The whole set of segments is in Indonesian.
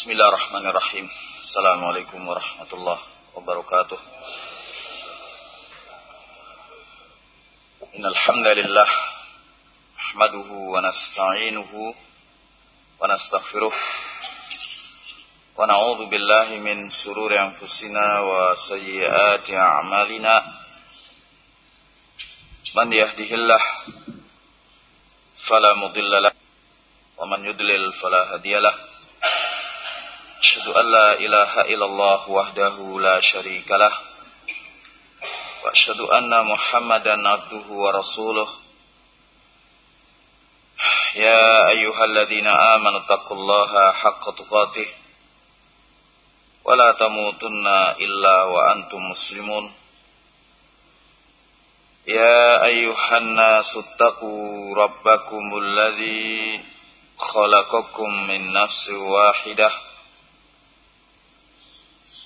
Bismillahirrahmanirrahim. Assalamualaikum warahmatullahi wabarakatuh. Innal hamdalillah nahmaduhu wa nasta'inuhu wa nastaghfiruh wa na'udzu billahi min sururi anfusina wa sayyiati a'malina. Man yahdihillah fala mudilla lahu wa man yudlil fala hadiya. Asyadu an la ilaha illallah wahdahu la syarikalah Wa asyadu anna muhammadan abduhu wa rasuluh Ya ayuhal ladhina amanu taqullaha haqqa tuqatih Wa la tamutunna illa wa antum muslimun Ya ayuhal nasu taqu rabbakumul ladhi khalaqakum min nafsi wahidah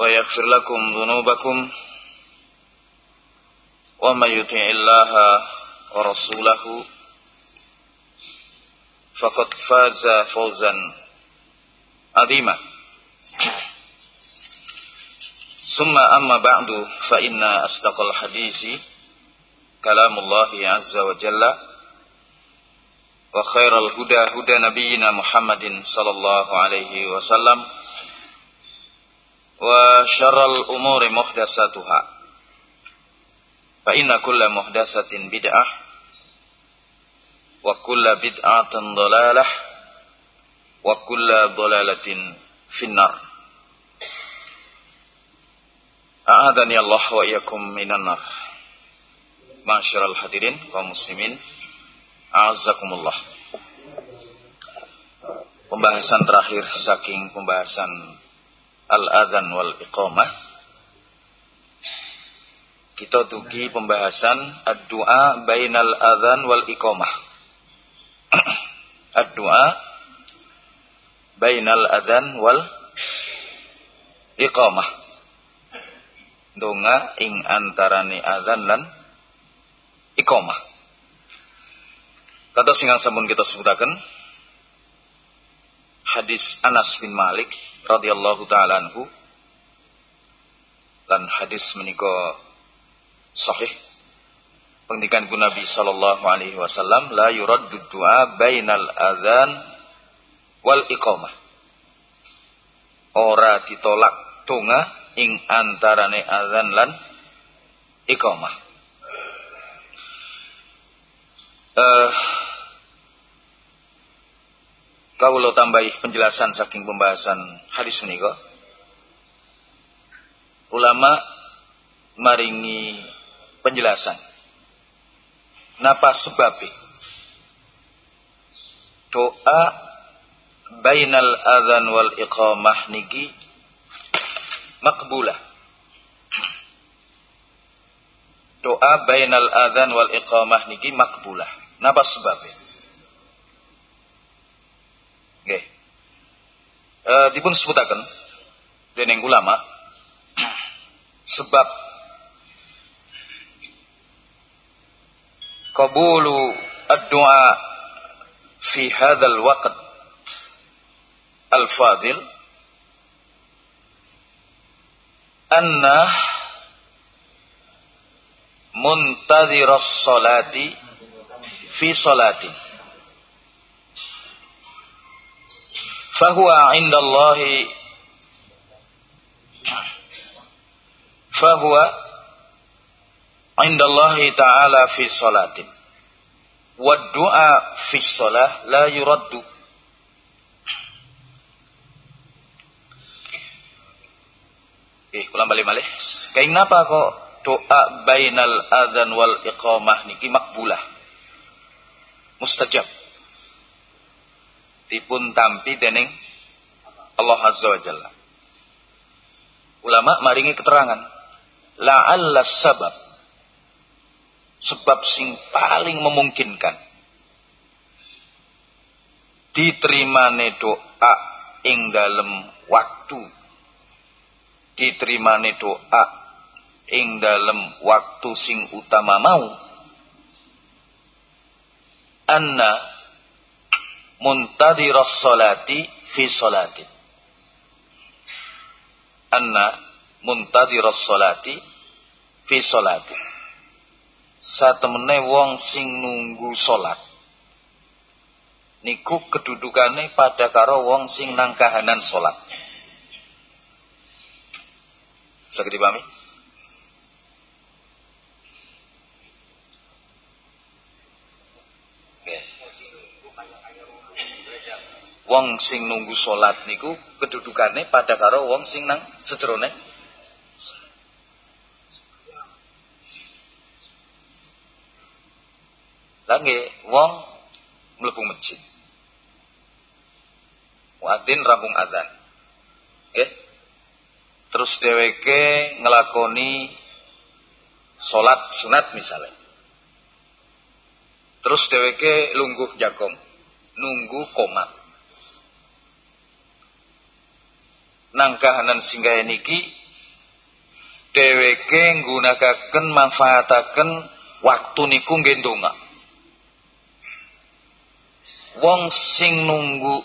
ويغفر لكم ذنوبكم ومن يطع الله ورسوله فقد فاز فوزا عظيما ثم أما بعد فإن أصدق الحديث كلام الله عز وجل وخير الهدى هدى نبينا محمد صلى الله عليه وسلم وشر الأمور محدثاتها. فإن كل محدثة بدعة وكل بدعة ضلالة وكل ضلالة في النار. أعاذني الله وإياكم من النار. معشر الحاضرين والمسلمين أعزكم الله Pembahasan terakhir saking pembahasan al-adhan wal iqamah kita tuki pembahasan ad-du'a bainal adhan wal iqamah ad-du'a bainal adhan wal iqamah donga ing antarane adhan lan iqamah. Kata singang sampun kita sebutaken hadis Anas bin Malik radhiyallahu taala anhu. Dan hadis menika sahih. Pendidikan Nabi sallallahu alaihi wasallam la yuraddu du'a bainal adzan wal iqamah. Ora ditolak donga ing antarane adzan lan iqamah. Eh uh, Kawula tambahi penjelasan saking pembahasan hadis menika. Ulama maringi penjelasan. Napa sebabnya? Doa bainal adzan wal iqamah niki makbulah. Doa bainal adzan wal iqamah niki makbulah. Napa sebabnya? Nggih. Eh dipun sebutaken dening ulama sebab qabulu ad-du'a fi hadzal waqt al-fadil anna muntadhir as-salati fi salatin fahuwa indallahi fahuwa indallahi ta'ala fi salatin wa du'a fi salah la yuraddu Eh, ulang balik malih. Kayak napa kok doa bainal adzan wal iqamah niki makbulah. Mustajab dipun tampi dening Allah Azza wa Jalla. Ulama maringi keterangan la'alla sabab sebab sing paling memungkinkan diterimane doa ing dalem waktu diterimane doa ing dalem waktu sing utama mau anna muntadiras salati fi salati. Anna muntadiras salati fi salati. Satemene wong sing nunggu salat niku kedudukane pada karo wong sing nang kahanan salat. Sakit dipahami? Wong sing nunggu salat niku kedudukane pada karo wong sing nang sejerone Lagi wong mlebu masjid. Wadin rampung adzan. Nggih. Terus dheweke ngelakoni salat sunat misalnya. Terus dheweke lungguh jagong, nunggu koma. Nang kahanan singgah niki dheweke nggunakaken manfaataken waktu niku nggih ndonga. Wong sing nunggu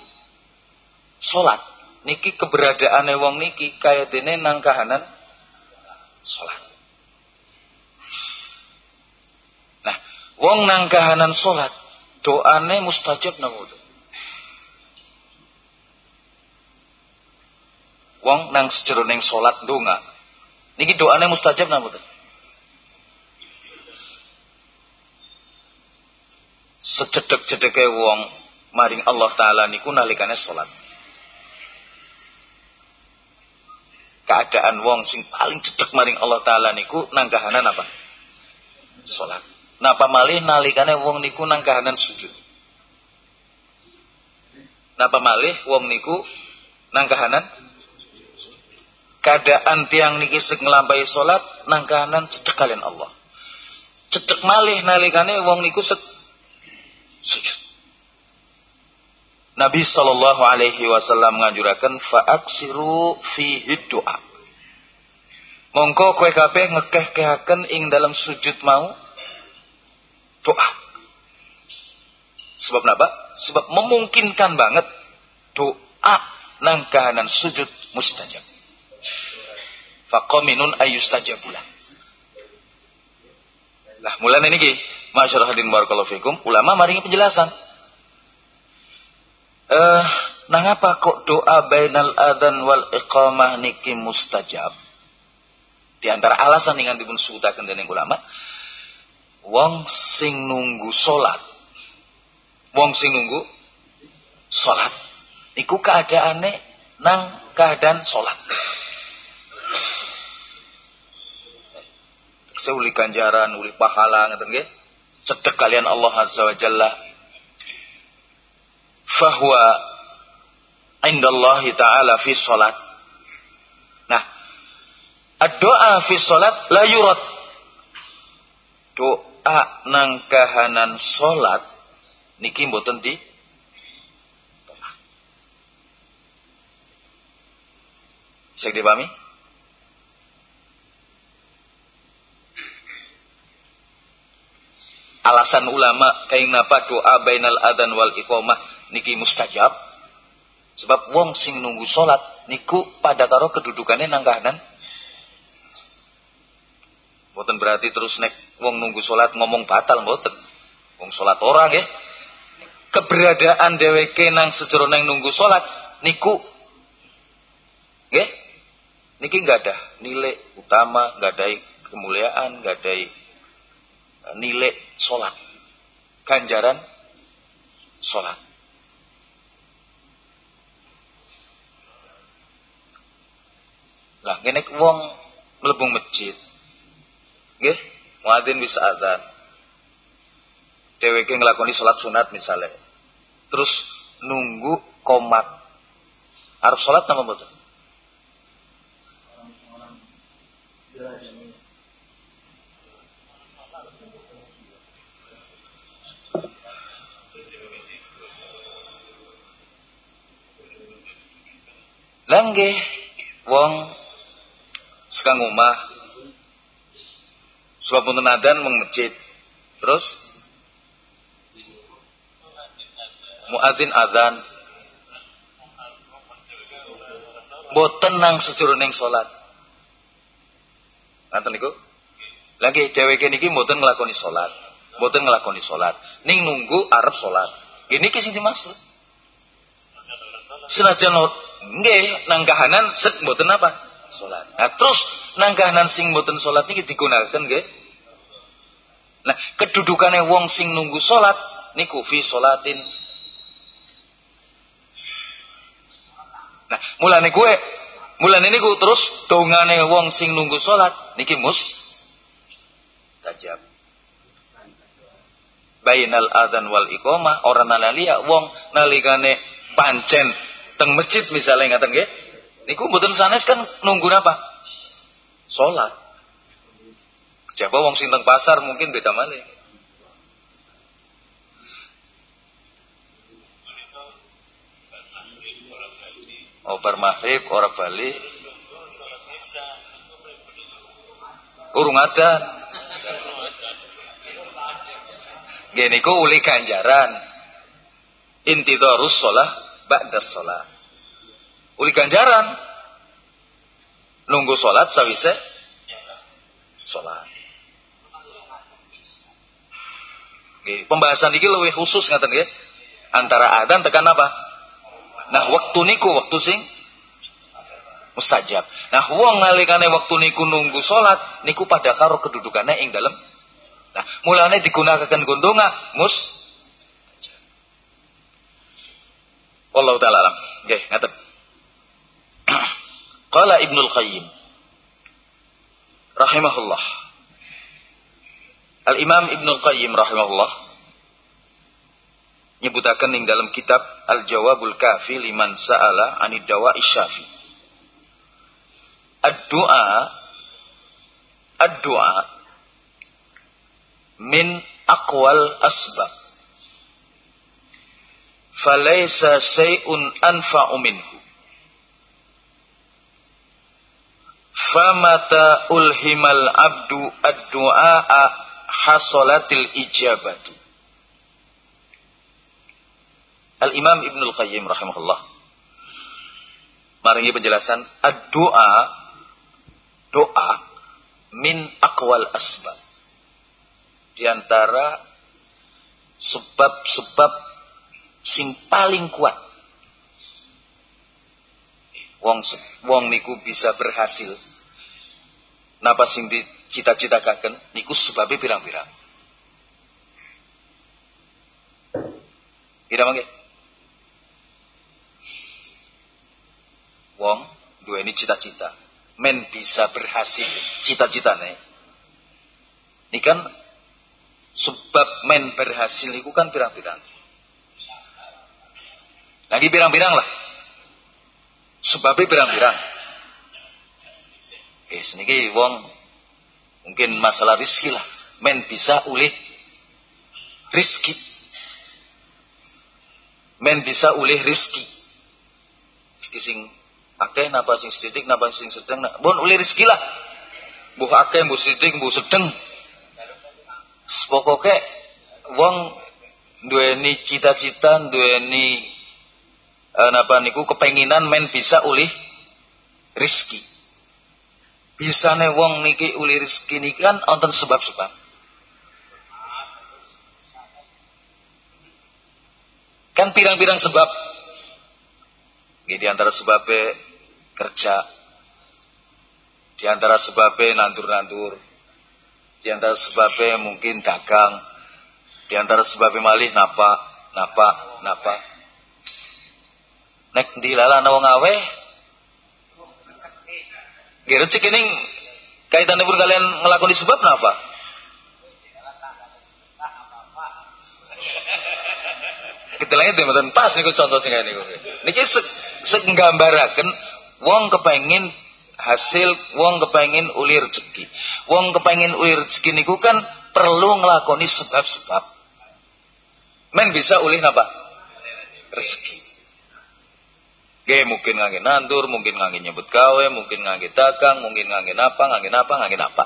salat niki keberadaane wong niki kaya dene nang kahanan salat. Nah, wong nang kahanan salat doane mustajab napa wong nang sejeroning salat ndonga. Niki doane mustajab napa mboten secedek-cedeke wong maring Allah taala niku nalikane salat keadaan wong sing paling cedek maring Allah taala niku nang kahanan apa? Salat napa malih nalikane wong niku nang kahanan sujud? Napa malih wong niku nang kahanan keadaan tiang niki sing nglampahi salat nang kanan cedek kalian Allah. Cedek malih nalikane wong niku set sujud. Nabi sallallahu alaihi wasallam ngajuraken faaksiru fi doa. Mongko kowe kabeh ngekeh-kehaken ing dalam sujud mau doa. Sebab napa? Sebab memungkinkan banget doa nang kahanan sujud mustajab faqaminun ayustajabulah. Lah mulai ini ki. Masyarakat hadin barakallahu fikum ulama maringi penjelasan. Eh uh, nangapa kok doa bainal adan wal iqamah niki mustajab? Di antara alasan dengan dipun sutaken dening ulama wong sing nunggu salat wong sing nunggu salat niku keadaane nang keadaan salat seuli ganjaran, uli pahala ngeten nggih. Cedek kalian Allah Azza wa Jalla. Fahuwa indallahi ta'ala fi salat. Nah, doa fi salat la yurad. Doa nang kahanan salat niki mboten di Saya dipahami? Alasan ulama napa doa bainal adan wal iqamah. Niki mustajab. Sebab wong sing nunggu salat niku pada karo kedudukannya nang kahanan mboten berarti terus nek wong nunggu salat ngomong batal mboten. Wong salat orang ya keberadaan dheweke nang sejero nang nunggu salat niku nggih. Niki nggak ada nilai utama nggak ada kemuliaan nggak ada nilai sholat. Ganjaran sholat. Lah ngene wong mlebu masjid. Nggih, muadzin wis azan. Dheweke nglakoni salat sunat misalnya. Terus nunggu komat. Arab sholat nama betul. Langge wong sekang omah. Sebab pun adan mengecit terus? Muadzin adzan. Boten nang sejroning salat. Ngaten niku? Lagi dheweke niki mboten nglakoni salat. Mboten nglakoni salat. Ning nunggu arep salat. Ini ki sing dimaksud. Senajan nggih nang kahanan set mboten apa? Salat. Nah terus nang kahanan sing mboten salat niki digunakan nggih. Nah kedudukane wong sing nunggu salat niku fi salatin. Nah, mulane kue mulane niku terus dongane wong sing nunggu salat niki mus. Tajab. Bainal adzan wal iqamah ora nalalia wong nalikane pancen teng masjid misalnya ngaten nggih. Niku mboten sanes kan nunggu apa? Salat. Kejaba wong sing teng pasar mungkin beda malih. Obar maghrib ora bali. Urung ada. Gini ku uli ganjaran. Intidharus sholah ba'da sholah. Uli ganjaran. Nunggu sholat sawise sholat. Gini, pembahasan ini lebih khusus ngaten nggih. Antara adan tekan apa? Nah waktu niku waktu sing mustajab. Nah wong nalikane waktu niku nunggu salat niku pada karo kedudukannya ing dalam. Nah mulane digunakan gondonga mus. Wallahu taala alam. Nggih, ngaten. Qala Ibnul Qayyim rahimahullah. Al Imam Ibnul Qayyim rahimahullah nyebutaken ning dalam kitab Al-Jawabul Kafi liman sa'ala anid dawa isyafi. Ad-du'a ad-du'a min aqwal asbab. Falaysa shay'un anfa'u minhu. Famata ulhimal abdu ad-du'a hasolatil ijabatu. Al-Imam Ibnul Qayyim rahimahullah maringi penjelasan ad-doa doa min akwal asbab di antara sebab-sebab sing paling kuat. Wong wong niku bisa berhasil. Napa sing dicita-citakan niku sebabnya pirang-pirang. Tidak mangke. wong dua ini cita-cita. Men bisa berhasil cita-citane. Ini kan sebab men berhasil itu kan pirang-pirang lagi pirang-pirang lah. Sebabnya pirang-pirang. Oke seniki wong mungkin masalah rizki lah. Men bisa ulih rizki. Men bisa ulih rizki. Rizki sing akeh napa sing sithik napa sing sedeng pun uli rezeki lah. Mbuh akeh mbuh sithik mbuh sedeng. Pokoke wong duweni cita-cita uh, napa niku kepenginan men bisa ulih rizki bisane wong niki uli rizki niki kan wonten sebab-sebab kan pirang-pirang sebab di antara sebabnya kerja. Di antara sebabnya nandur-nandur. Di antara sebabnya mungkin dagang. Di antara sebabnya malih napa, napa, napa. Nek dilala wong awe. Nggih ning kaitannya pun kalian ngelakoni sebab napa? Ketilangnya mboten pas niku contoh sing niku. Niki sek nggambaraken wong kepengin hasil wong kepengin uli rezeki. Wong kepengin uli rezeki niku kan perlu ngelakoni sebab-sebab. Men bisa uli napa? Rezeki. Gak mungkin ngangin nandur, mungkin ngangin nyebut gawe, mungkin ngangin dagang, mungkin ngangin apa, ngangin apa, ngangin apa.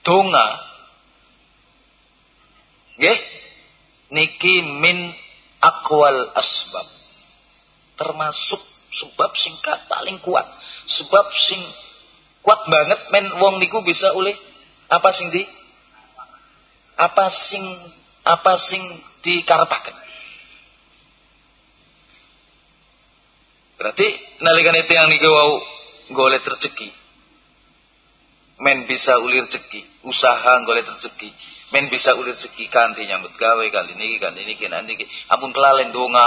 Donga. Gak? Niki min akwal asbab. Termasuk sebab singkat paling kuat. Sebab sing kuat banget men wong niku bisa oleh apa sing di apa sing apa sing dikarepaken. Berarti nalikan itu yang niku wau golek rezeki. Men bisa ulir rezeki, usaha golek rezeki. Men bisa ulir rezeki kanthi nyambut gawe kali niki kali niki nanti niki. Ampun kelalen donga.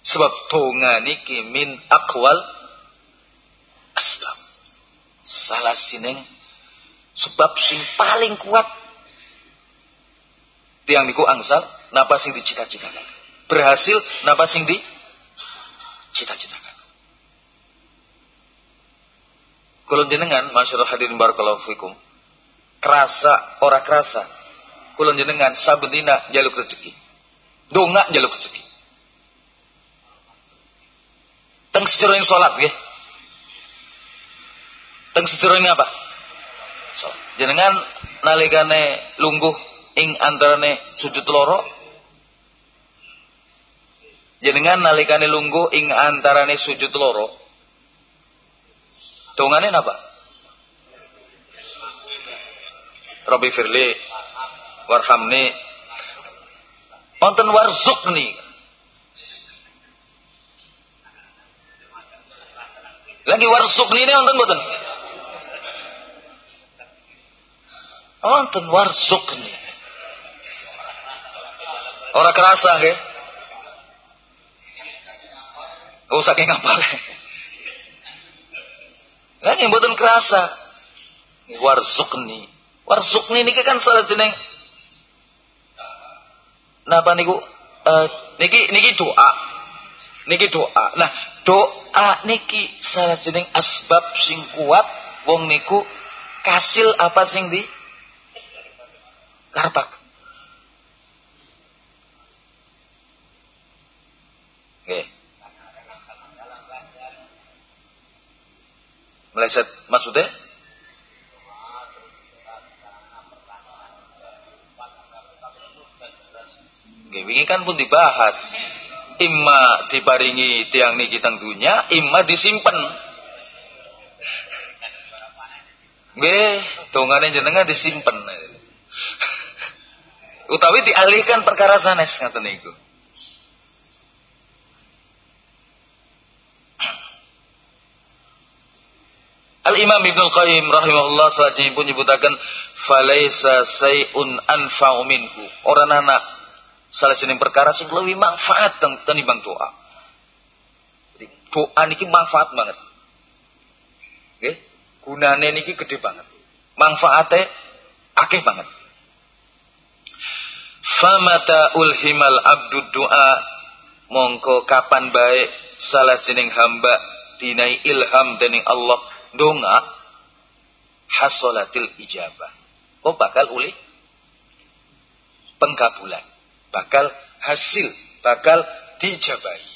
Sebab donga niki min akwal asbab. Salah sineng sebab sing paling kuat tiang niku angsal napa sing dicita-citakan. Berhasil napa sing di cita-citakan. Kulun jenengan masyarakat hadirin barakallahu fikum. Kerasa ora kerasa. Kulun jenengan saben dina jaluk rezeki. Donga jaluk rezeki. Teng sejeroing salat nggih. Teng sejeroing apa? Salat. Jenengan nalikane lungguh ing antarane sujud loro jenengan nalikane lungguh ing antarane sujud loro. Dongane apa Robi Firli warhamni. Wonten warzukni lagi warzukni ini wonten mboten? Wonten warzukni Orang kerasa nggih. Oh saking ngapal. Lah yang mboten kerasa. Warzukni. Warzukni niki kan salah jeneng napa niku uh, niki niki doa. Niki doa. Nah, doa niki salah jeneng asbab sing kuat wong niku kasil apa sing di karpak. Meleset maksudnya? Ini kan pun dibahas. Imma diparingi tiang niki dunia, imma disimpan. Nggih, dongane jenengan disimpan. Utawi dialihkan perkara sanes ngaten niku. Al-Imam Ibnu Qayyim rahimahullah salajeng pun nyebutaken falaisa sayun anfa'u minhu. Orang anak salah sini perkara sing lebih manfaat tenimbang doa. Jadi doa niki manfaat banget. Oke? Gunane niki gede banget. Manfaatnya akeh banget. Famata ulhimal abdu doa mongko kapan baik salah sining hamba dinai ilham dening Allah donga hasolatil ijabah. Oh bakal uli pengkabulan. Bakal hasil. Bakal dijabahi.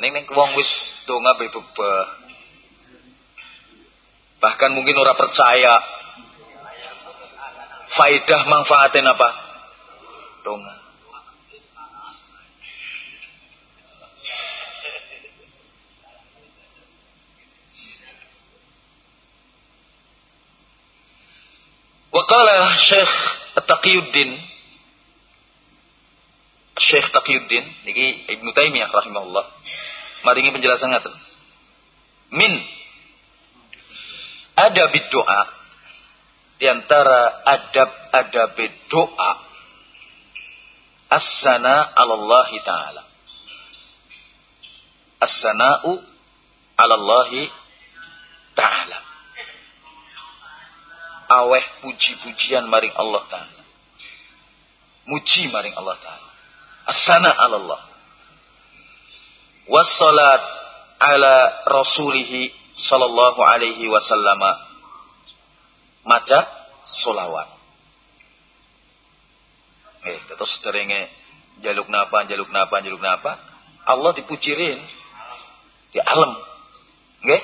Neng neng wong wis donga bebebeh. Bahkan mungkin ora percaya. Faidah manfaatin apa? Donga. Waqala Syekh Taqiyuddin. Syekh Taqiyuddin niki Ibnu Taimiyah rahimahullah. Maringi penjelasan ngaten. Min. Ada doa. Di antara adab-adab doa. As-sana 'ala taala. As-sana'u 'ala taala aweh puji-pujian maring Allah taala. Muji maring Allah taala. Asana Allah wassalat ala rasulihi sallallahu alaihi wasallama. Maca solawat. Eh terus derenge jaluk napa jaluk napa jaluk napa. Allah dipujirin. Di alam. Nggih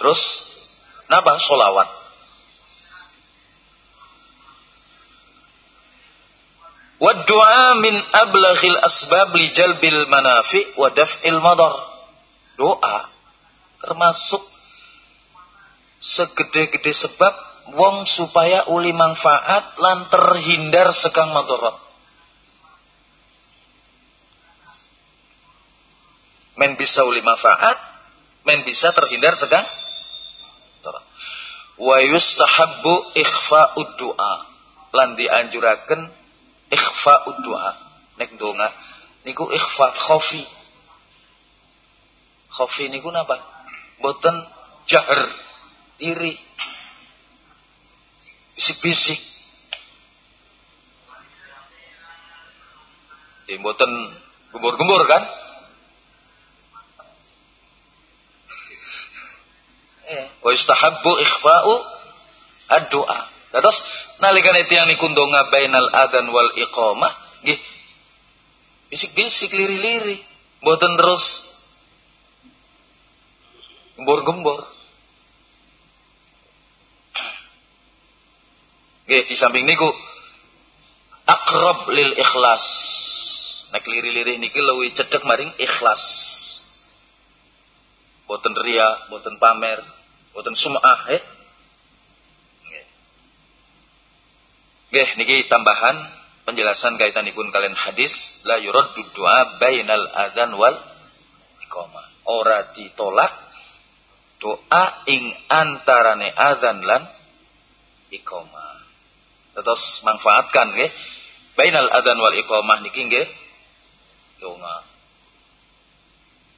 terus napa? Solawat wa du'a min ablaghil asbab li jalbil manafi wa daf'il madar. Doa termasuk segede-gede sebab wong supaya uli manfaat lan terhindar sekang madarat men bisa uli manfaat men bisa terhindar sedang wa yustahabbu ikhfa'ud du'a lan dianjuraken ikhfa'ud du'a nek donga niku ikhfa khofi khofi niku napa? Boten jahar iri. Bisik-bisik. Ya boten gembur-gembur kan? Wa istahabbu ikhfa'u ad-du'a. Terus nalikane tiyang niku ndonga bainal adzan wal iqamah nggih bisik-bisik liri-liri mboten terus gembor-gembor. Nggih di samping niku akrab lil ikhlas. Nek liri-liri niki cedhek maring ikhlas. Boten ria, boten pamer, boten sum'ah eh. Nggih niki tambahan penjelasan kaitanipun kalian hadis la yuraddu du'a bainal adzan wal iqamah. Ora ditolak doa ing antarane adzan lan iqamah. Terus manfaatkan nggih bainal adzan wal iqamah niki nggih donga.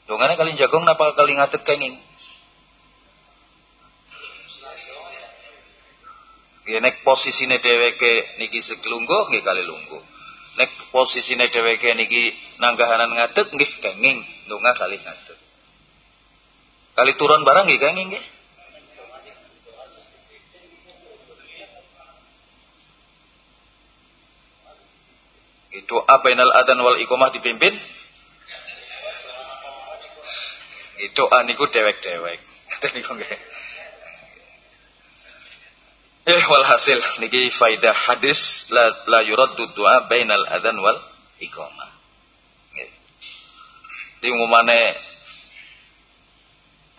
Dongane kalian jagong napa kali ngatek kenging? Ya nek posisine dheweke niki seglungguh nggih kali lungguh. Nek posisine dheweke niki nanggahanan ngadeg nggih kenging, ndonga kali ngadeg. Kali turun barang nggih kenging nggih. Itu abainal adan wal iqamah dipimpin Itu aniku dewek-dewek. Eh walhasil niki faidah hadis la la yuraddu du'a bainal adzan wal iqamah. Nggih. Di umumane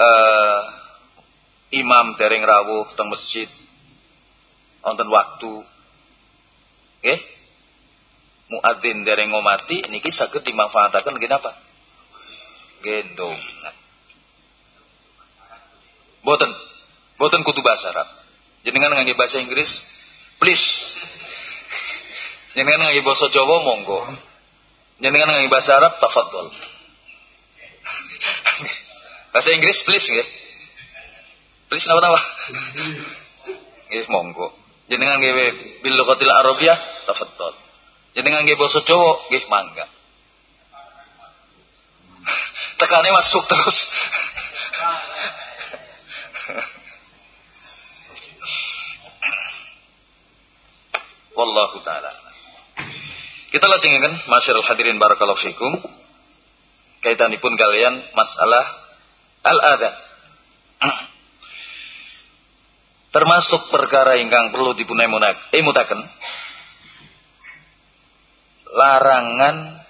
uh, imam dereng rawuh teng masjid wonten waktu nggih muadzin dereng ngomati niki saged dimanfaataken nggih napa? Gendong. Boten. Boten kudu bahasa Arab. Jenengan ngangge bahasa Inggris, please. Jenengan ngangge bahasa Jawa monggo. Jenengan ngangge bahasa Arab tafadhol. bahasa Inggris please nggih. Please napa-napa? Nggih monggo. Jenengan nggih bil lughatil arabiyah tafadhol. Jenengan nggih bahasa Jawa nggih mangga. Tekannya masuk terus. Wallahu taala. Kita lajengaken masyarul hadirin barakallahu fikum. Kaitanipun kalian masalah al-adzan. Termasuk perkara ingkang perlu dipunai emutaken larangan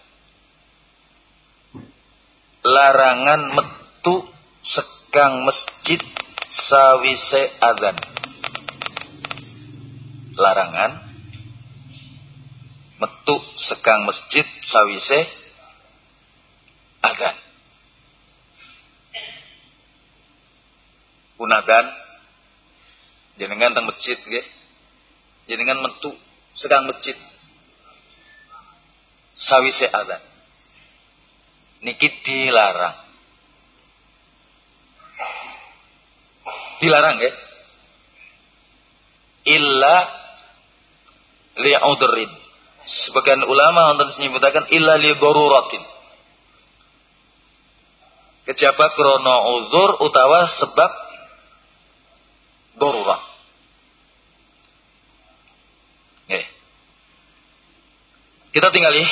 larangan metu sekang masjid sawise adzan. Larangan metu sekang masjid sawise adzan. Punadan jenengan teng masjid nggih. Jenengan metu sekang masjid sawise adzan. Niki dilarang. Dilarang nggih. illa li'udrin. Sebagian ulama wonten menyebutkan illa li daruratin. Kejaba krono uzur utawa sebab darurat. Nggih. Kita tinggali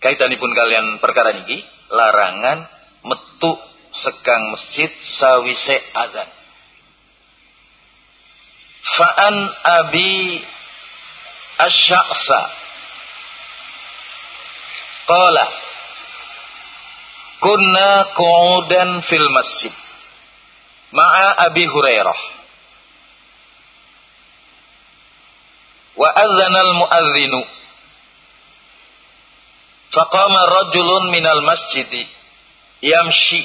kaitanipun kalian perkara niki larangan metu sekang masjid sawise adzan. Fa'an abi asy'asa. Qala. Kunna qu'udan fil masjid. Ma'a abi hurairah. Wa adzana al muadzinu faqama rajulun minal masjidi yamshi.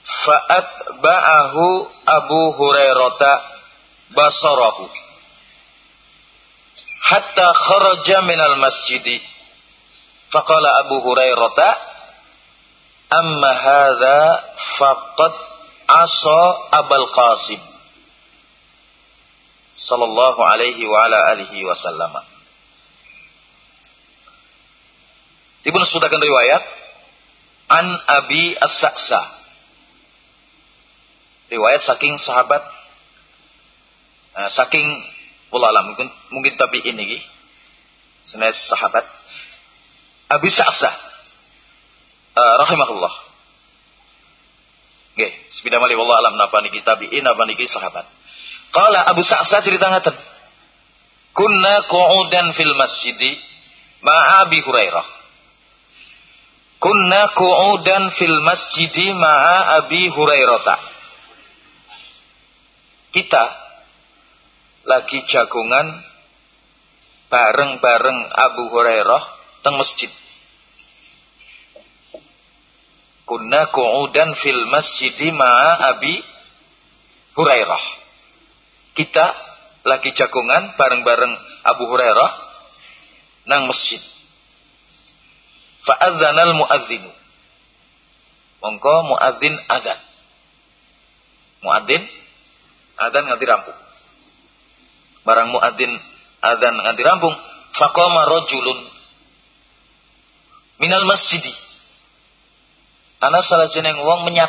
Fa'atba'ahu Abu Hurairah basarahu hatta kharaja minal masjidi. Faqala Abu Hurairah amma hadha faqad asa Abul Qasim sallallahu alaihi wa ala alihi wasallam. Dipun sebutaken riwayat an Abi As-Sa'sa. Riwayat saking sahabat uh, saking ulama mungkin mungkin tapi ini senes sahabat. Abi Sa'sa uh, rahimahullah. Nggih, sepeda malih wallah alam. Napa niki tabi'in napa niki sahabat. Qala Abu Sa'sa cerita ngaten. Kunna qu'udan fil masjidi ma'a Abi Hurairah. Kunna qu'udan fil masjidi ma'a Abi Hurairah. Kita lagi jagungan bareng-bareng Abu Hurairah teng masjid. Kunna qu'udan fil masjidi ma'a Abi Hurairah. Kita lagi jagungan bareng-bareng Abu Hurairah nang masjid. Fa'adzanal muadzinu. Mongko muadzin adzan. Muadzin adzan nganti rampung. Barang muadzin adzan nganti rampung, faqama rajulun minal masjidi. Ana salah jeneng wong menyat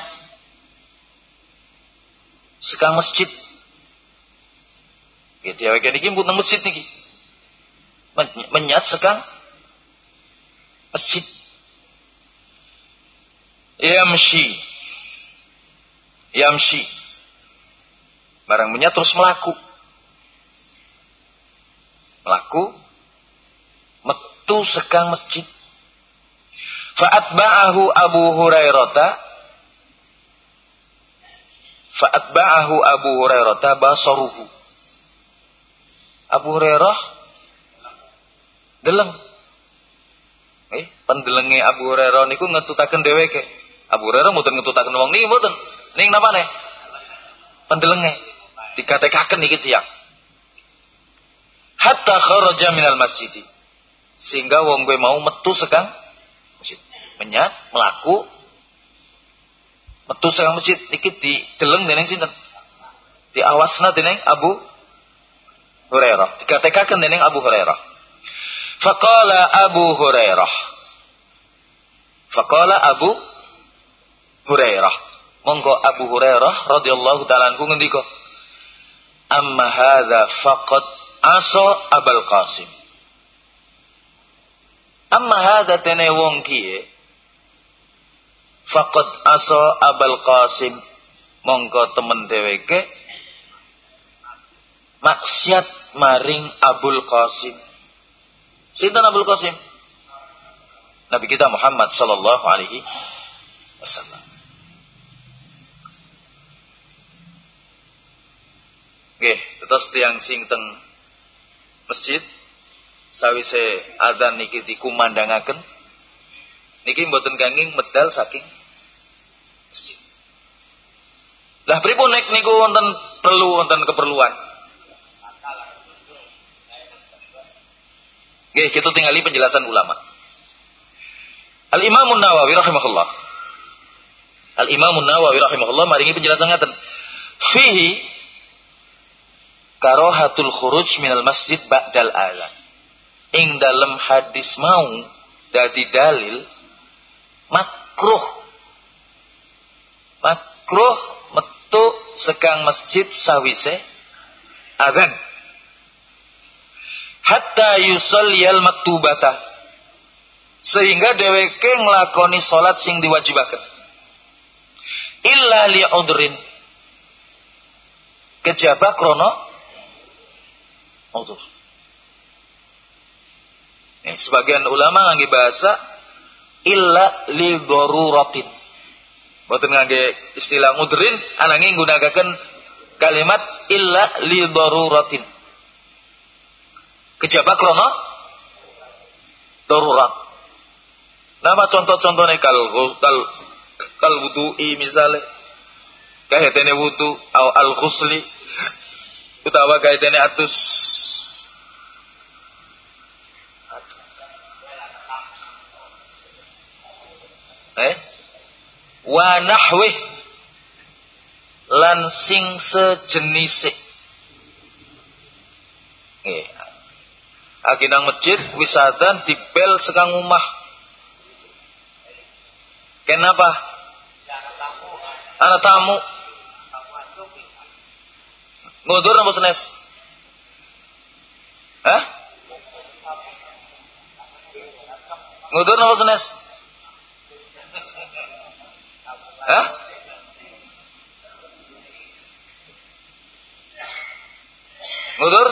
sekang masjid. Gitu ya, kayak niki masjid niki. Menyat sekang masjid. Yamshi. Yamshi Barang menyat terus melaku. Melaku. Metu sekang masjid. Fa'atba'ahu Abu Hurairata. Fa'atba'ahu Abu Hurairata basaruhu. Abu Hurairah deleng. Eh, pendelenge Abu Hurairah niku ngetutaken dheweke. Abu Hurairah mboten ngetutaken wong niki mboten. Ning napa nih? Pendelenge dikatakan iki tiang hatta kharaja minal masjid. Sehingga wong gue mau metu sekang masjid. Menyat melaku. Metu sekang masjid. Iki deleng dening sinten? Diawasna dening Abu Hurairah. Dikatakan dening Abu Hurairah. Faqala Abu Hurairah. Faqala Abu Hurairah. Monggo Abu Hurairah radhiyallahu taala ngendika amma hadha faqad aso abal qasim. Amma hadha tene wong kiye faqad aso abal qasim mongko temen dheweke maksiat maring abul qasim. Sinten abul qasim? Nabi kita Muhammad sallallahu alaihi wasallam. Nggih, terus tiang sing teng masjid sawise adzan niki dikumandangaken niki mboten kanging medal saking masjid. Lah pripun nek niku wonten perlu wonten keperluan? Nggih, kita tinggali penjelasan ulama. Al Imam Nawawi rahimahullah. Al Imam Nawawi rahimahullah maringi penjelasan ngaten. Fihi karohatul khuruj minal masjid ba'dal azan. Ing dalam hadis mau dadi dalil makruh. Makruh metu sekang masjid sawise azan hatta yusalliyal maktubata. Sehingga dheweke nglakoni salat sing diwajibaken. Illa li udrin kejaba krono udur Nih, sebagian ulama ngangge bahasa illa li daruratin. Boten ngangge istilah mudrin ananging nggunakaken kalimat illa li daruratin. Kejaba krono darurat. Nama contoh-contohnya kal kal kal wudu'i misalnya kaitane wudu au al khusli utawa kaitane atus. Eh? Wa nahwih lan sing sejenise nggih. Aginang masjid wisadan dibel sekang rumah kenapa? Anak tamu ngudur napa senes Hah? Ngudur napa senes? Hah? Ngudur?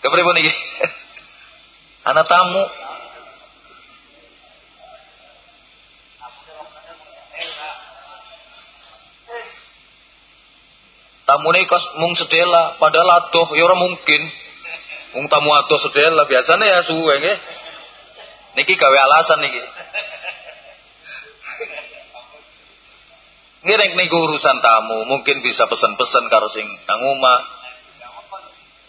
Kepripun iki? Anak tamu. Tamune kos mung sedela, padahal adoh ya ora mungkin. Mung tamu adoh sedela biasanya ya suwe nggih. Niki gawe alasan niki. Ngerek niku urusan tamu, mungkin bisa pesen-pesen karo sing nang omah.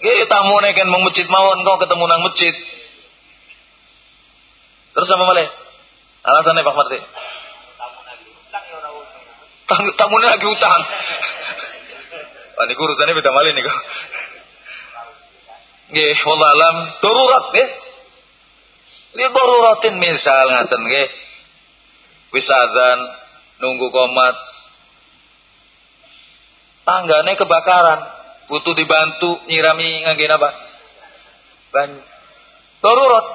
Nggih tamu nek kan mau masjid mawon kok ketemu nang masjid. Terus apa malih? Alasannya Pak Marti? Tamu lagi utang. Wah niku urusannya beda malih niku. Nggih, wallah alam darurat nggih. Li daruratin misal ngaten nggih. Wis adzan nunggu komat. Tanggane kebakaran, butuh dibantu nyirami ngangge apa? Banyu. Darurat.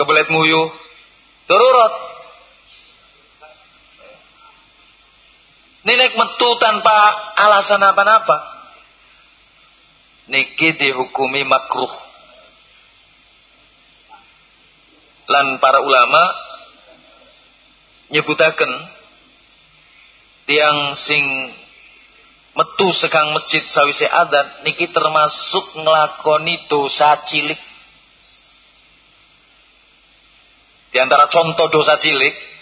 Kebelet muyu. Darurat. Nenek metu tanpa alasan apa-apa. Niki dihukumi makruh. Lan para ulama nyebutaken tiang sing metu sekang masjid sawise adat niki termasuk ngelakoni dosa cilik. Di antara contoh dosa cilik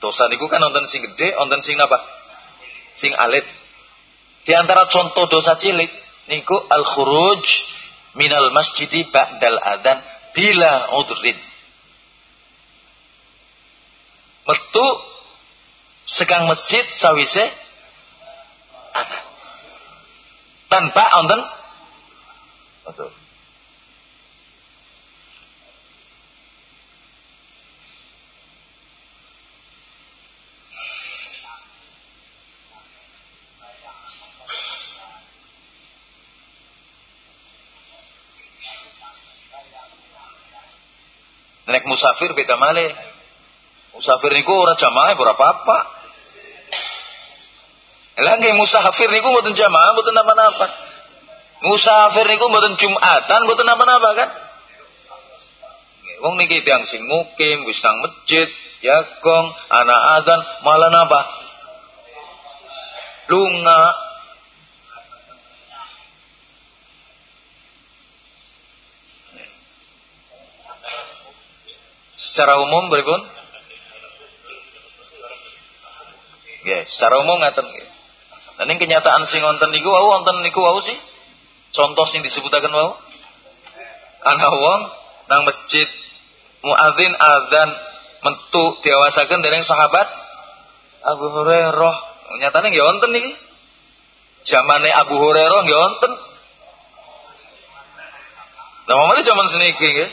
dosa niku kan nonton sing gede nonton sing apa sing alit. Di antara contoh dosa cilik niku al khuruj minal masjidi ba'dal adan bila udrin. Metu sekang masjid sawise adan tanpa onten betul musafir beda male. Musafir niku ora jamaah ora apa-apa. Lah musafir niku mboten jamaah mboten napa-napa. Musafir niku mboten Jumatan mboten napa-napa kan? Wong niki tiyang sing mukim wis nang masjid, gong, anak adzan malah napa? Lunga Secara umum beripun? Ya, secara umum ngaten nggih. Kenyataan sing wonten niku wau wonten niku wau sih. Contoh sing disebutaken wau. Ana wong nang masjid muadzin adzan mentu diawasaken dening sahabat Abu Hurairah. Nyatane nggih wonten niki. Zamane Abu Hurairah nggih wonten. Lah mamane zaman seniki nggih.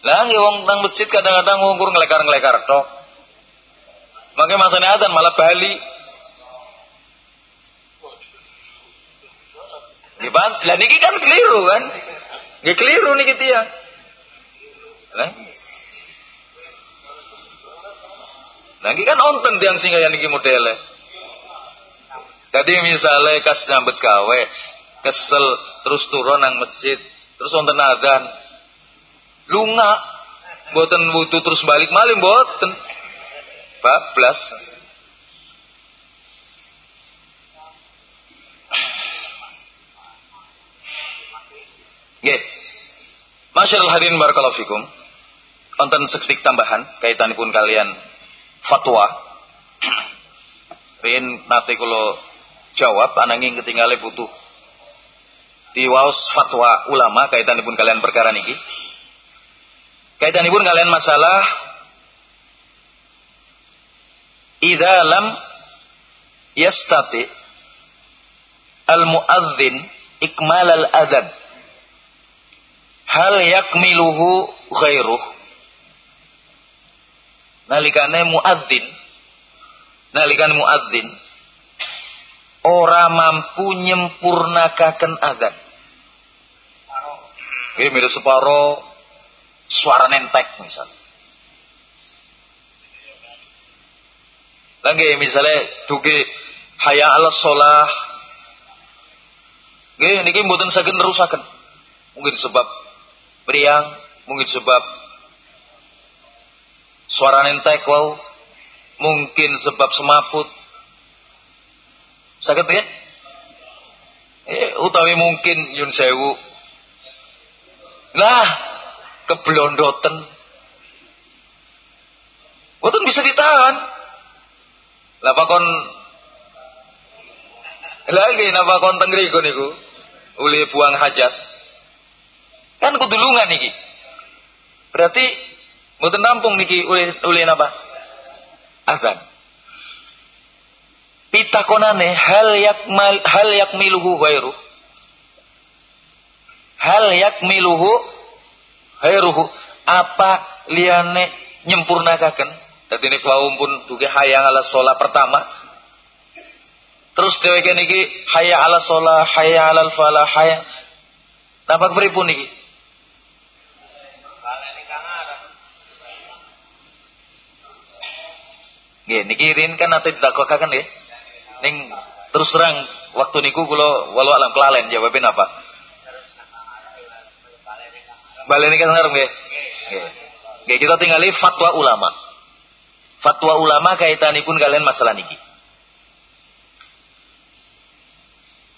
Lah nggih wong nang masjid kadang-kadang ngukur ngelekar-ngelekar tok. Makanya masane adzan malah bali. Nggih, lah niki kan keliru kan? Nggih keliru niki tiyang. Lah Nah, ini kan onten tiang singa yang niki modele. Jadi misalnya kas nyambut gawe, kesel terus turun nang masjid, terus onten adzan. Lunga, boten wudu terus balik malih boten. Bablas. Nggih. Masyarul hadirin barakallahu fikum. Wonten seketik tambahan kaitanipun kalian fatwa Rin nate kula jawab ananging ketinggale butuh diwaos fatwa ulama kaitanipun kalian perkara niki kaitanipun kalian masalah. Idza lam yastati al muadzin ikmal al adzan. Hal yakmiluhu ghairuh. Nalikane muadzin nalikane muadzin ora mampu nyempurnakaken adzan. Oke, mirip separo suara nentek misal. Lagi misalnya dugi haya ala sholah. Nggih niki mboten saged nerusaken. Mungkin sebab beriang, mungkin sebab suara nentek wow mungkin sebab semaput sakit ya eh, utawi mungkin yun sewu nah keblondoten Boten bisa ditahan lapa kon lagi napa kon tengriku niku uli buang hajat kan kudulungan niki berarti Mboten nampung niki oleh oleh napa? Azan. Pitakonane hal yakmal hal yakmiluhu ghairu. Hal yakmiluhu ghairuhu. Apa liane nyempurnakaken? Dadi nek wau pun duge hayang ala sholat pertama. Terus dheweke niki hayya ala sholat, hayya ala falah, hayya. Napa pripun niki? Nggih, niki rin kan ate didakwakaken nggih. Ning terus terang waktu niku kula walau alam kelalen jawabin apa? Baleni kan ngarep nggih. Nggih. kita tinggali fatwa ulama. Fatwa ulama kaitanipun kalian masalah niki.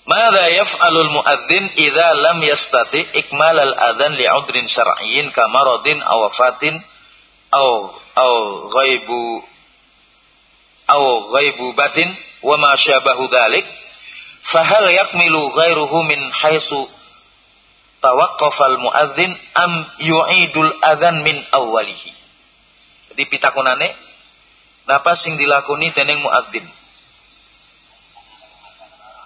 Mada yaf'alul muadzin idza lam yastati ikmal al-adzan li'udrin syar'iyyin kamaradin aw wafatin aw aw ghaibu au ghaibu batin wa ma syabahu dzalik fahal yakmilu ghairuhu min haitsu tawaqqafa al muadzin am yu'idul adzan min awwalihi. Jadi pitakonane napa sing dilakoni dening muadzin?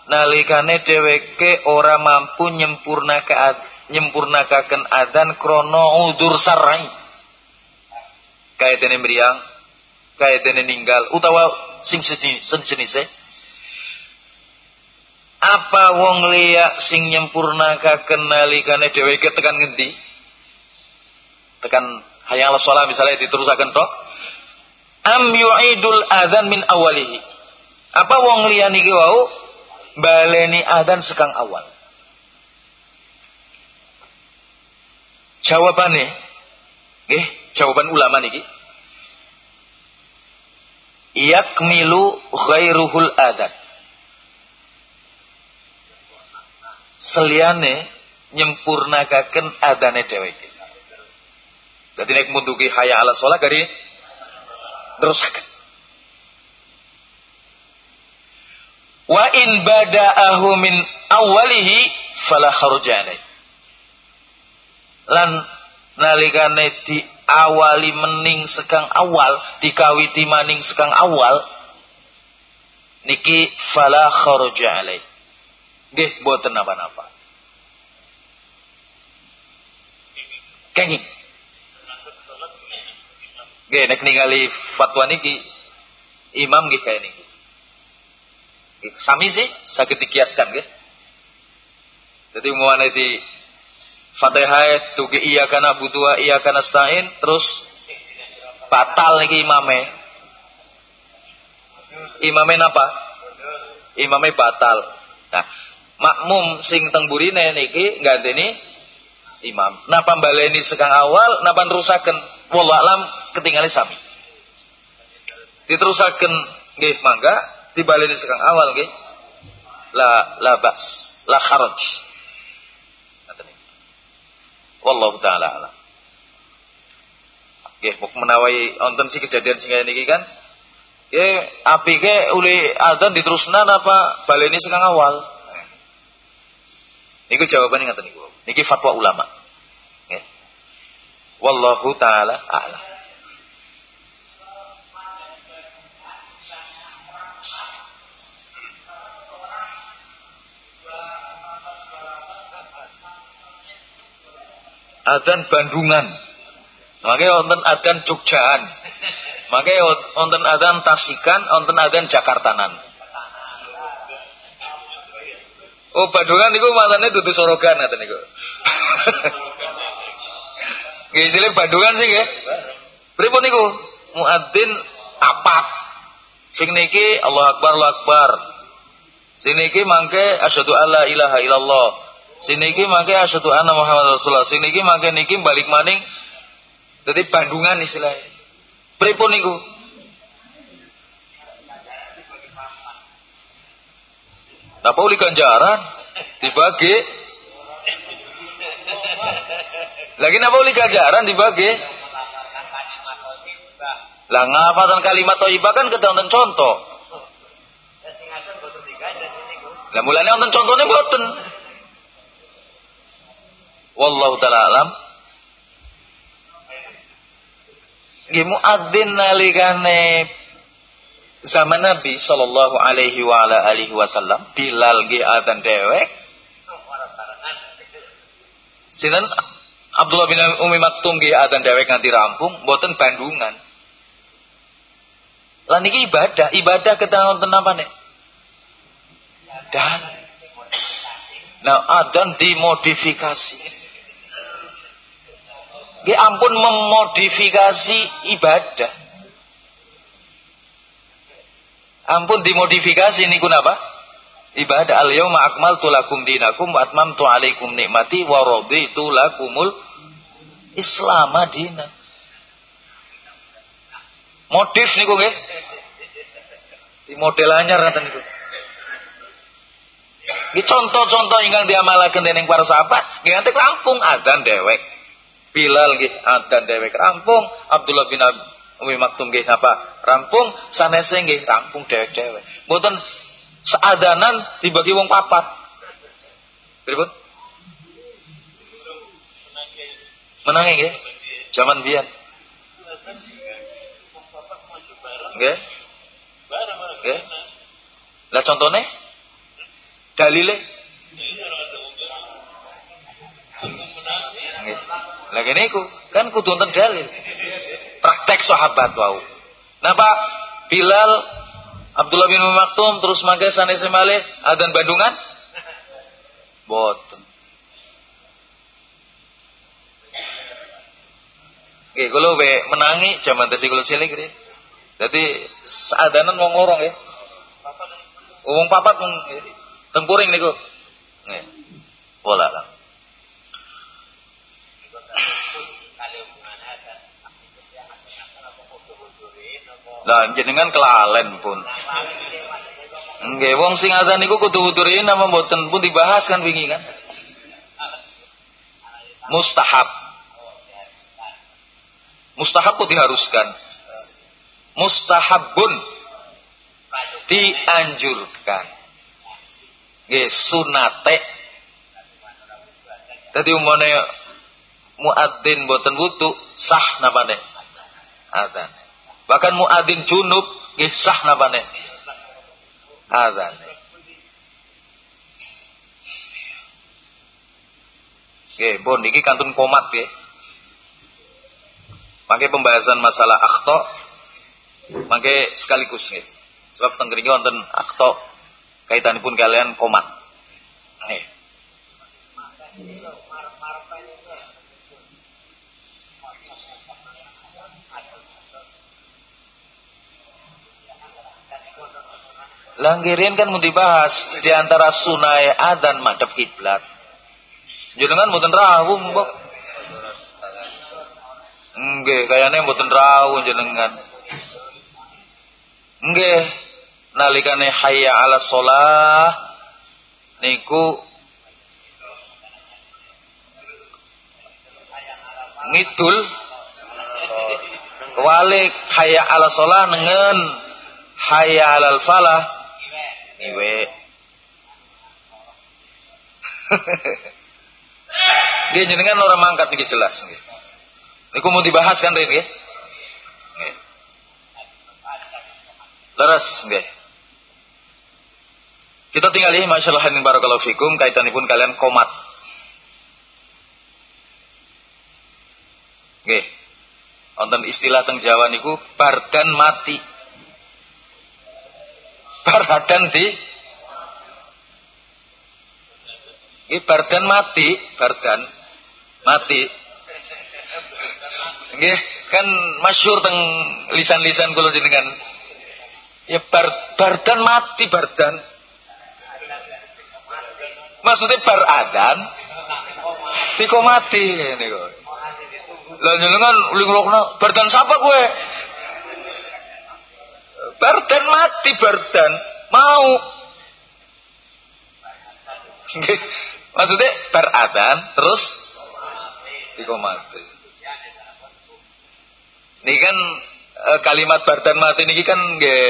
Nalikane dheweke ora mampu nyempurnaka nyempurnakaken adzan krana udzur sarai kaya dene mriyang kaya dene ninggal utawa sing sejenise apa wong liya sing nyempurnakaken nalikane dheweke tekan ngendi? Tekan hayal sholat misalnya diterusaken tok. Am yu'idul adzan min awalihi. Apa wong liya niki wau baleni adzan sekang awal? Jawabane nggih jawaban ulama niki. Yakmilu ghairuhul adat seliane nyempurnakaken adane dheweke. Dadi nek munduki haya ala sholat gari nerusaken. Wa in bada'ahu min awalihi fala kharujane lan nalikane di awali mening sekang awal dikawiti maning sekang awal niki fala kharaja alaih nggih boten napa-napa kenging nggih nek ningali fatwa niki imam nggih kaya niki sami sih sakit dikiaskan nggih jadi umuman di Fatihah tugi iya kana butuh iya kana stain terus batal niki imame. Imame napa? Imame batal. Nah, makmum sing teng burine niki ganteni imam. Napa baleni sekang awal, napa nerusaken? Wallahu alam ketinggalan sami. Diterusaken nggih mangga, dibaleni sekang awal nggih. La la bas, la kharaj. Wallahu taala alam. Nggih, menawai wonten si kejadian sing niki kan. Nggih, apike uli adzan diterusna apa baleni sekang awal. Niku jawabannya ngaten niku. Niki fatwa ulama. Nggih. Wallahu taala a'lam. Adan Bandungan. Makanya wonten adan Jogjaan. Makanya wonten adan Tasikan, wonten adan Jakartanan. Oh Bandungan niku matane dudu sorogan ngaten niku. Nggih sile Bandungan sih nggih. Pripun niku? Muadzin apa? Sing niki Allah Akbar Allah Akbar. Sing niki mangke asyhadu alla ilaha illallah. Siniki mangke asyhadu anna Muhammad Rasulullah. Siniki mangke niki balik maning dadi Bandungan istilahnya. Pripun niku? Napa uli ganjaran dibagi? Lagi napa uli ganjaran dibagi? Lah ngafatan kalimat thayyibah kan kedanten contoh. Lah mulane wonten contone mboten. Wallahu taala alam. Nggih muadzin nalikane zaman Nabi sallallahu alaihi wa ala alihi wasallam Bilal nggih adzan dewek. Sinten Abdullah bin Umi Maktum nggih adzan dewek nganti rampung mboten bandungan. Lah niki ibadah, ibadah wonten apa nek? Dan Nah, adan dimodifikasi. Dia ampun memodifikasi ibadah. Ampun dimodifikasi niku napa? Ibadah al yauma akmaltu lakum dinakum wa atmamtu alaikum nikmati wa raditu lakumul Islam madina. Modif niku nggih. Di model anyar ngoten niku. Ini contoh-contoh ingkang diamalaken dening para sahabat, nggih nganti rampung adzan dewek. Bilal nggih adan dewek rampung, Abdullah bin Umi Maktum nggih apa? Rampung, sanese nggih rampung dewek-dewek. Mboten seadanan dibagi wong papat. Pripun? Menangi nggih. Zaman biyen. Nggih. Nggih. Lah contone? Dalile? Lagi niku kan kudu wonten dalil. Praktek sahabat wau. Napa Bilal Abdullah bin Maktum terus mangke sanese malih adzan Bandungan? Boten. Oke, kalau be menangi zaman tesi kalau cilik deh. Jadi seadanan wong lorong ya. Wong papat wong tengkuring niku. Nggih. Pola lah. Lah jenengan kelalen pun. Nggih, wong sing adzan niku kudu wudurin apa mboten pun dibahas kan wingi kan. Mustahab. Mustahab kok diharuskan. Mustahabun dianjurkan. Nggih, sunate. Dadi umane muadzin boten wudu sah napane adzan bahkan muadzin junub nggih sah napane adzan Oke, pun iki kantun komat ya. Pakai pembahasan masalah akhto, pakai sekaligus ya. Sebab teng mriki wonten akhto kaitanipun kalian komat. Nih. Langgirin kan mau dibahas di antara sunai adan madhab kiblat. Jenengan mboten rawuh, Mbok. Nggih, kayane mboten rawuh jenengan. Nggih, nalikane hayya 'ala shalah niku ngidul walik hayya 'ala shalah nengen hayya 'alal falah Iwe. Dia jenengan orang mangkat ini jelas nggih. Niku mau dibahas kan Rin nggih? Leres nggih. Kita tinggal ini masyaallah hadin barakallahu fikum kaitanipun kalian komat. Nggih. Wonten istilah teng Jawa niku bardan mati bardan di ini bardan mati bardan mati. Ini kan masyur teng lisan-lisan kula jenengan. Ya bar, bardan mati bardan. Maksudnya bar adan tiko mati ini kok. Lah jenengan ulung bardan siapa gue Bardan mati Bardan. Mau. Maksudnya beradan terus dikomati. Ini kan e, kalimat bardan mati ini kan nggih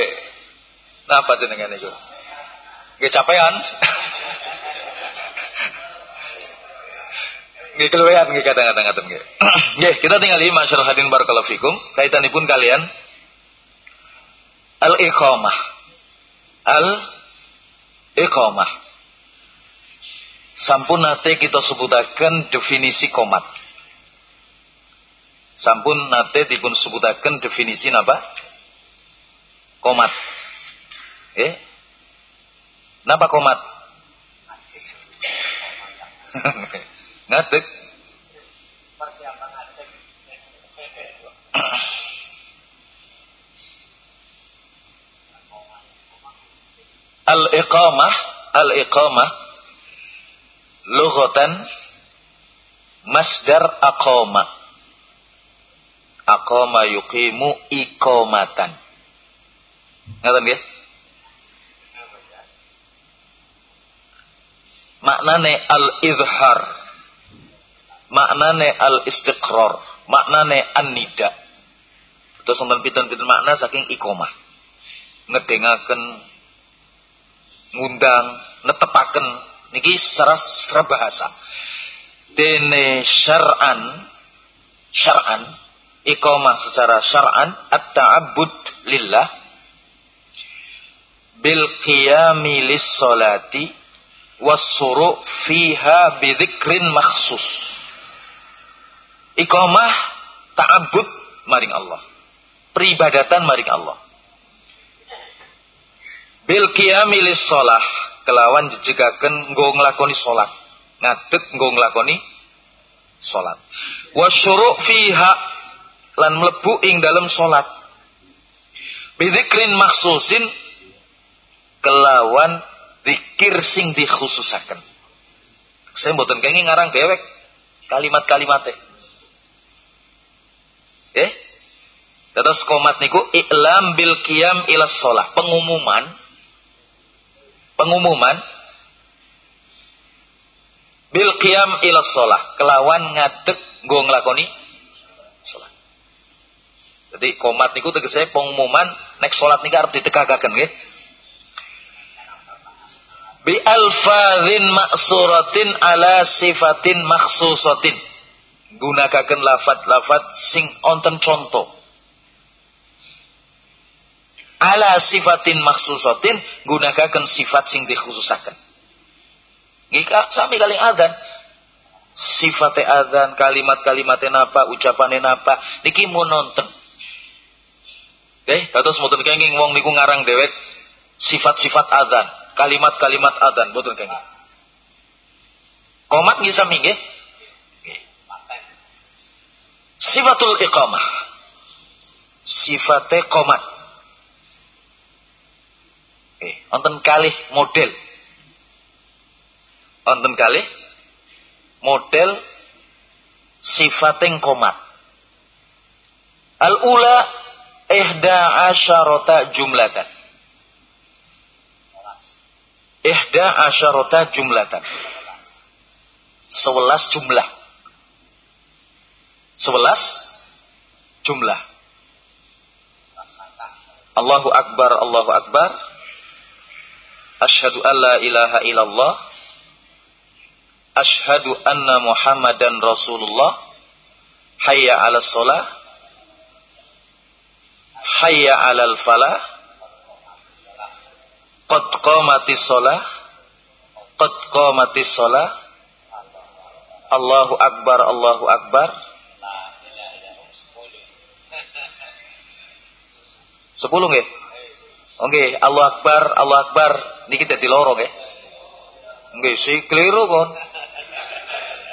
napa jenengan niku? Nggih capean. Nggih keluwean nggih ngaten nggih. Nggih, kita tinggal di masyarakat hadin barakallahu fikum kaitanipun kalian al-iqamah. Al-iqamah. Sampun nate kita sebutaken definisi komat. Sampun nate dipun sebutaken definisi napa? Komat. Eh? Napa komat? Ngadeg. Persiapan ngadeg. Al-iqamah, lughatan masdar aqama. Aqama yuqimu iqamatan. Ngaten nggih? Maknane al-izhar. Maknane al-istiqrar. Maknane an-nida. Terus wonten pinten-pinten makna saking iqamah. Ngedengaken ngundang netepaken. Niki secara secara bahasa. Dene syar'an syar'an iqamah secara syar'an at-ta'abbud lillah bil qiyami lis salati wasuru fiha bidzikrin makhsus. Iqamah ta'abbud maring Allah. Peribadatan maring Allah bil qiyami shalah. Kelawan jejegaken nggo nglakoni salat ngadeg nggo nglakoni salat wasyuru fiha lan mlebu ing dalem salat bidzikrin maksusin kelawan zikir sing dikhususaken. Saya mboten kenging ngarang dewek kalimat-kalimate eh? Terus komat niku iklam bil qiyam ila shalah. Pengumuman pengumuman bil qiyam ila shalah kelawan ngadeg nggo nglakoni. Jadi komat niku tegese pengumuman nek salat niku arep ditegakaken nggih. Bi alfazin maksuratin ala sifatin makhsusatin. gunakaken lafat-lafat sing onten contoh ala sifatin maksusatin gunakaken sifat sing dikhususaken Gika sampai kali adan sifat adan kalimat-kalimatnya napa ucapannya napa niki mau nonton Eh, kados mboten kenging wong niku ngarang dewek sifat-sifat adan, kalimat-kalimat adan, mboten kenging. Komat nggih sami? Sifatul iqamah. Sifate komat. Wonten kalih model. Wonten kalih model sifateng komat. Al-ula ihda asyarota jumlatan. Ihda asyarota jumlatan. Sebelas jumlah. Sebelas jumlah. Allahu Akbar, Allahu Akbar. Ashadu an la ilaha illallah. Ashadu anna Muhammadan Rasulullah. Hayya ala salah hayya 'alal falah qad qamatis shalah qad qamatis shalah Allahu akbar Allahu akbar Sepuluh nggih? Oke, Allah Akbar, Allah Akbar. Niki dadi loro nggih. Nggih, si keliru kon.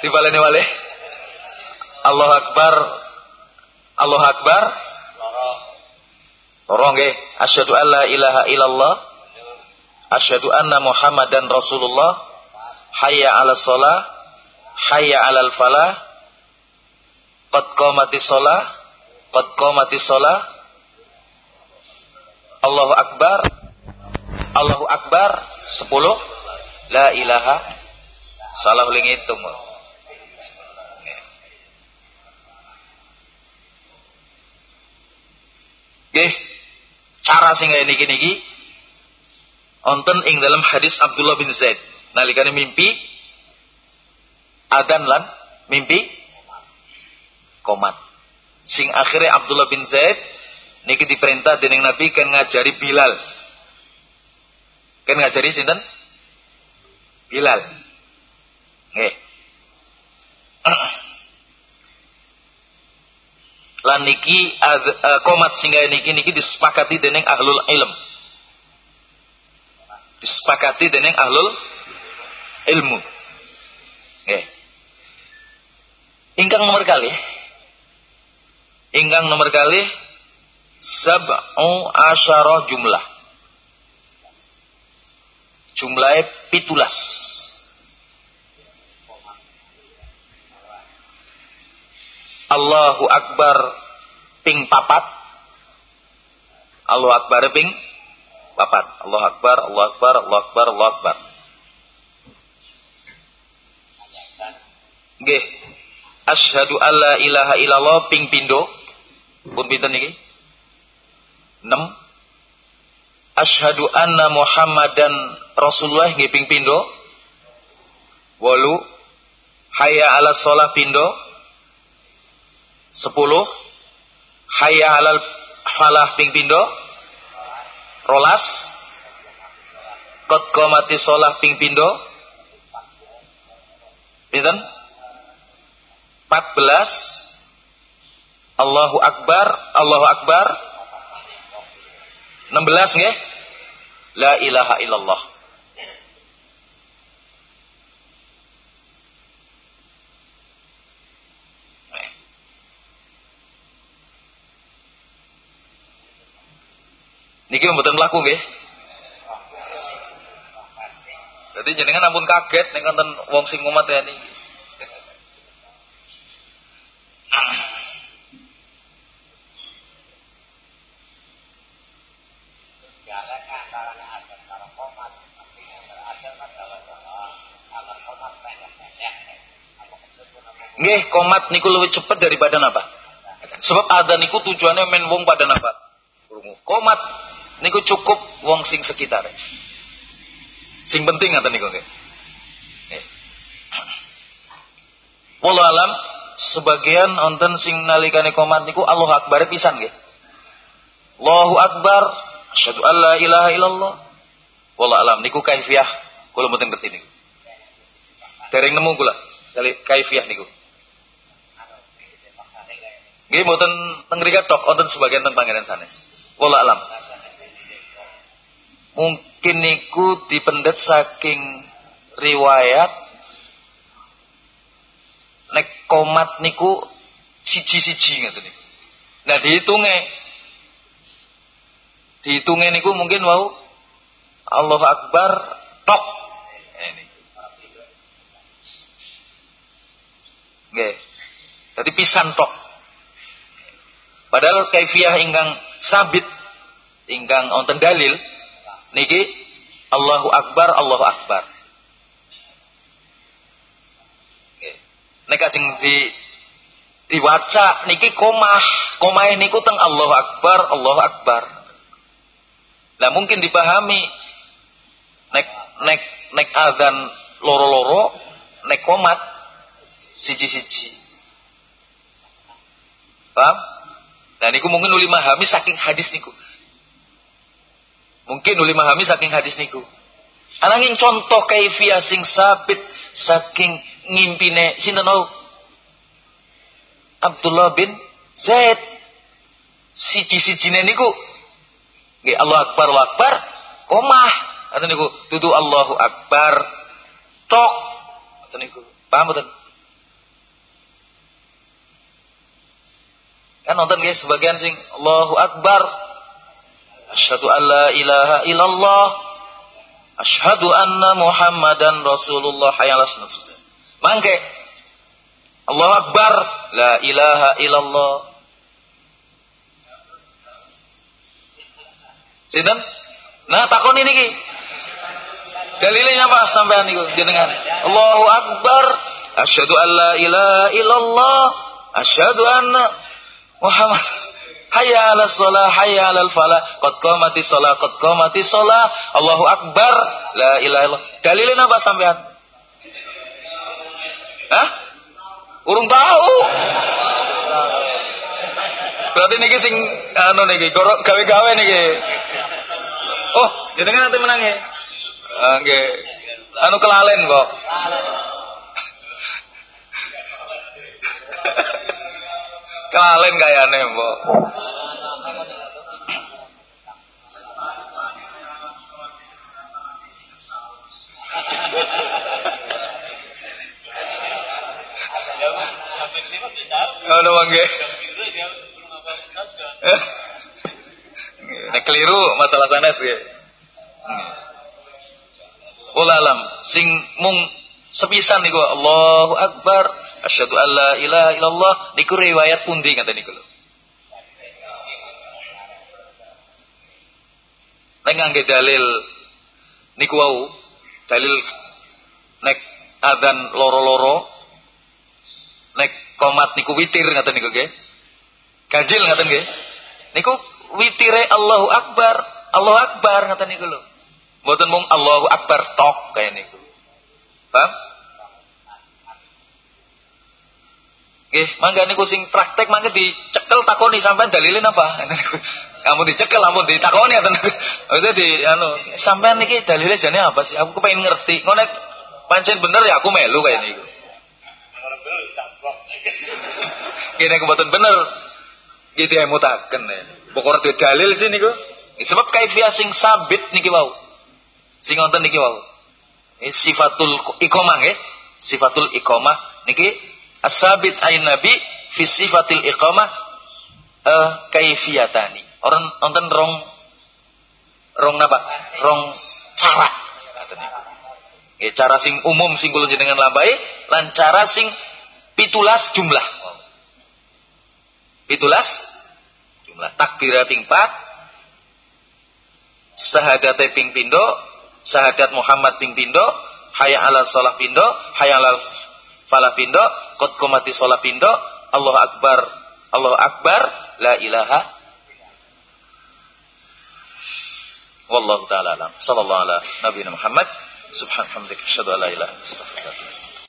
Dibaleni wale. Allah Akbar, Allah Akbar, Orang nggih, asyhadu alla ilaha illallah. Asyhadu anna Muhammadan Rasulullah. Hayya 'alas shalah. Hayya 'alal falah. Qad qamatis shalah. Qad qamatis shalah. Allahu akbar. Allahu akbar 10. La ilaha salah uling hitung. Nggih cara sing kaya niki-niki wonten ing dalam hadis Abdullah bin Zaid. Nalikane mimpi adan lan mimpi komat. Sing akhirnya Abdullah bin Zaid niki diperintah dening Nabi kan ngajari Bilal kan ngajari sinten? Bilal. Nggih. Lan niki uh, komat sehingga niki niki disepakati dening ahlul ilm. Disepakati dening ahlul ilmu. Okay. ingkang nomor kali. Ingkang nomor kali sab'u asyara jumlah jumlahnya pitulas. Allahu Akbar ping papat. Allahu Akbar ping papat. Allahu Akbar Allahu Akbar Allahu Akbar Allahu Akbar. Nggih. Asyhadu alla ilaha illallah ping pindo pun pinten niki? 6 Asyhadu anna Muhammadan Rasulullah nggih ping pindo 8 Hayya ala sholah pindo sepuluh. Hayya halal falah ping pindo rolas. Kot komati solah ping pindo pinten? 14 Allahu Akbar Allahu Akbar 16 nggih La ilaha illallah Niki mboten mlaku nggih. Jadi jenengan ampun kaget nek wonten wong sing umat ya niki. Komat niku lebih cepat daripada napa? Sebab ada niku tujuannya men wong pada napa? Komat niku cukup wong sing sekitar. Sing penting ngaten niku nggih. Alam sebagian onten sing nalikane komat niku Allahu Akbar pisan nggih. Allahu Akbar, asyhadu an la ilaha illallah. Wallah alam niku kaifiah kula mboten ngerti niku. Dereng nemu kula kali kaifiah niku. Nggih mboten teng mriki tok wonten sebagian teng pangeran sanes. Wallah alam. Mungkin niku dipendet saking riwayat nek komat niku siji-siji ngoten niku. Nah dihitunge dihitunge niku mungkin wau Allah Akbar tok. Ini. Nggih. Dadi pisan tok. Padahal kaifiah ingkang sabit ingkang wonten dalil niki Allahu Akbar Allahu Akbar. Nek kajeng di diwaca niki komah, komah niku teng Allahu Akbar, Allahu Akbar. Lah mungkin dipahami nek nek nek adzan loro-loro, nek komat siji-siji. Paham? Nah niku mungkin uli mahami saking hadis niku. Mungkin uli mahami saking hadis niku. Ananging contoh kaifiyah sing sabit saking ngimpine sinten Abdullah bin Zaid. Siji-sijine niku nggih Allah Akbar Allah Akbar. Komah ada niku tutu Allahu Akbar. Tok ada niku paham betul kan nonton guys sebagian sing Allahu Akbar asyhadu alla ilaha illallah asyhadu anna muhammadan rasulullah hayal sunnah Mangke. Allah Akbar. La ilaha illallah. Sinten? Nah takon ini ki. Dalilnya apa sampean niku jenengan? Allahu Akbar. Asyhadu an la ilaha illallah. Asyhadu anna Muhammad Hayya 'ala shalah, hayya 'alal falah. Qad qamati shalah, qad qamati shalah. Allahu akbar. La ilaha illallah. Dalilnya apa sampean? Hah? Urung tahu. Berarti niki sing anu niki gawe-gawe niki. Oh, jenengan nanti menang ya? Nggih. Anu kelalen kok. Kelalen kayane, Mbok. Ngono mangke. Nek keliru masalah sanes ya. Ulalam sing mung sepisan niku Allahu Akbar asyhadu alla ilaha illallah niku riwayat pundi ngaten niku lho. Nek ngangge dalil niku wau dalil nek adzan loro-loro nek komat niku witir ngaten niku nggih. Ganjil ngaten nggih. Niku witire Allahu Akbar, Allahu Akbar ngaten niku lho. Mboten mung Allahu Akbar tok kaya niku. Paham? Nggih, mangga niku sing praktek mangga dicekel takoni sampean dalilin apa? Kamu dicekel ampun ditakoni ngoten. Maksudnya di anu, sampean niki dalilnya jane apa sih? Aku kepengin ngerti. Ngono pancen bener ya aku melu kaya niku. Gini kebetulan bener. Gitu yang mutaken ya. Pokoknya dia dalil sih niku. Sebab kaifiah sing sabit niki wau. Sing ngonten niki wau. Ini sifatul ikomah ya. Sifatul ikomah niki asabit ain nabi fi sifatil iqamah uh, kaifiyatani. Orang nonton rong rong apa? Rong cara. Ya, cara sing umum sing kula jenengan lambai lan cara sing pitulas jumlah. Pitulas jumlah. Takbirat ping 4 sahadat ping pindo, sahadat Muhammad ping pindo, hayya ala salah pindo, hayya ala falah pindo, qad komati salah pindo, Allah akbar, Allah akbar, la ilaha Wallahu taala alam. Sallallahu ala nabiyina Muhammad.